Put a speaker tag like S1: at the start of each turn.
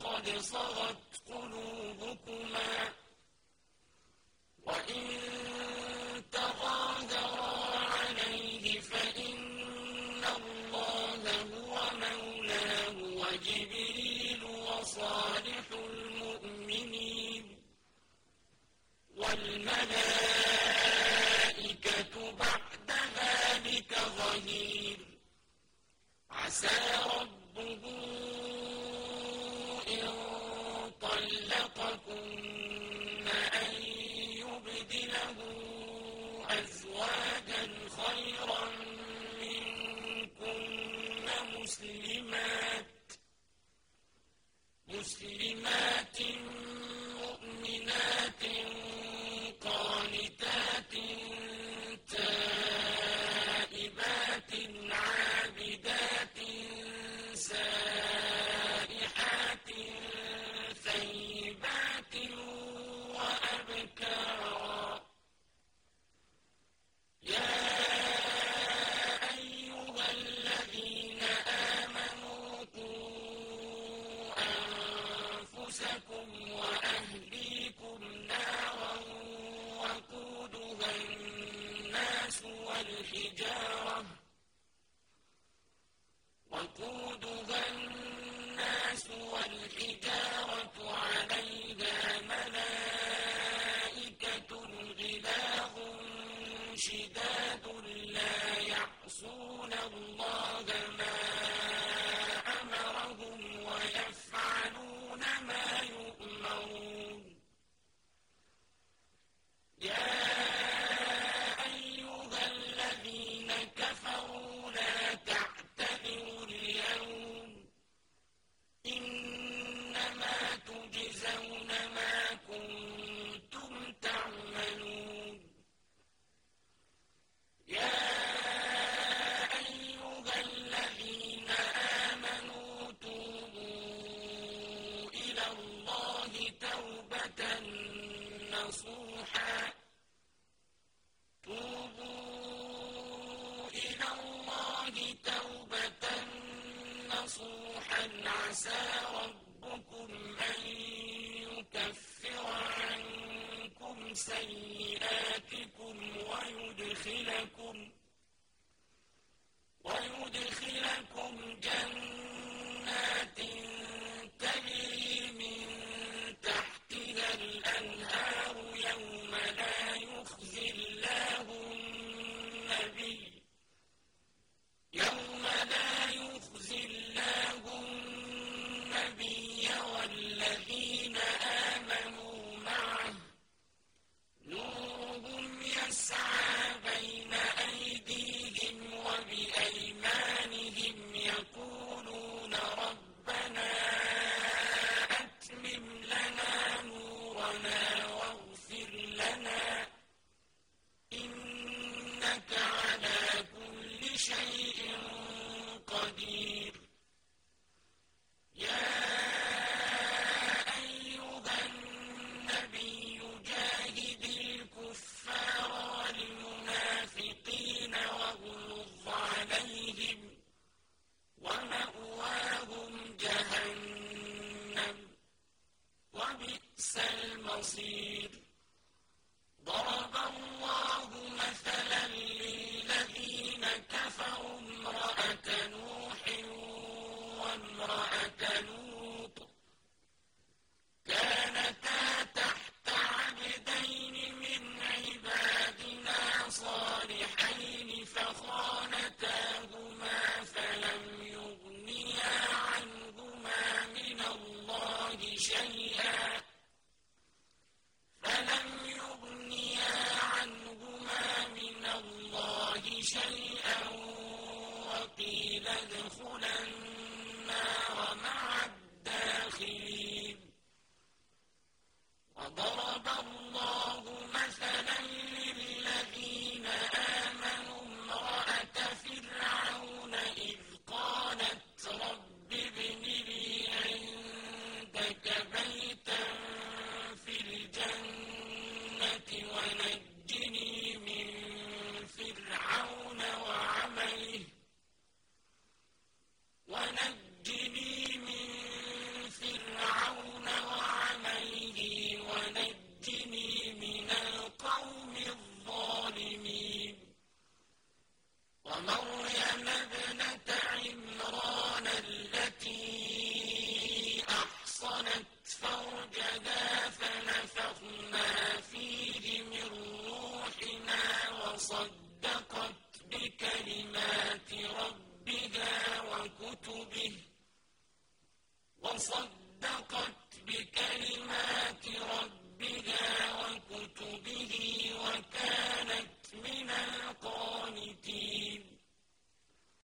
S1: وقد صغت عبدا خيرا منكن مسلمات مسلمات أنفسكم وأهلكم الله توبة نصوحا. عسى ربكم أن يكفر عنكم سيئاتكم ويدخلكم ويدخلكم جنات تجري من تحتها الأنهار خَانَتَ on some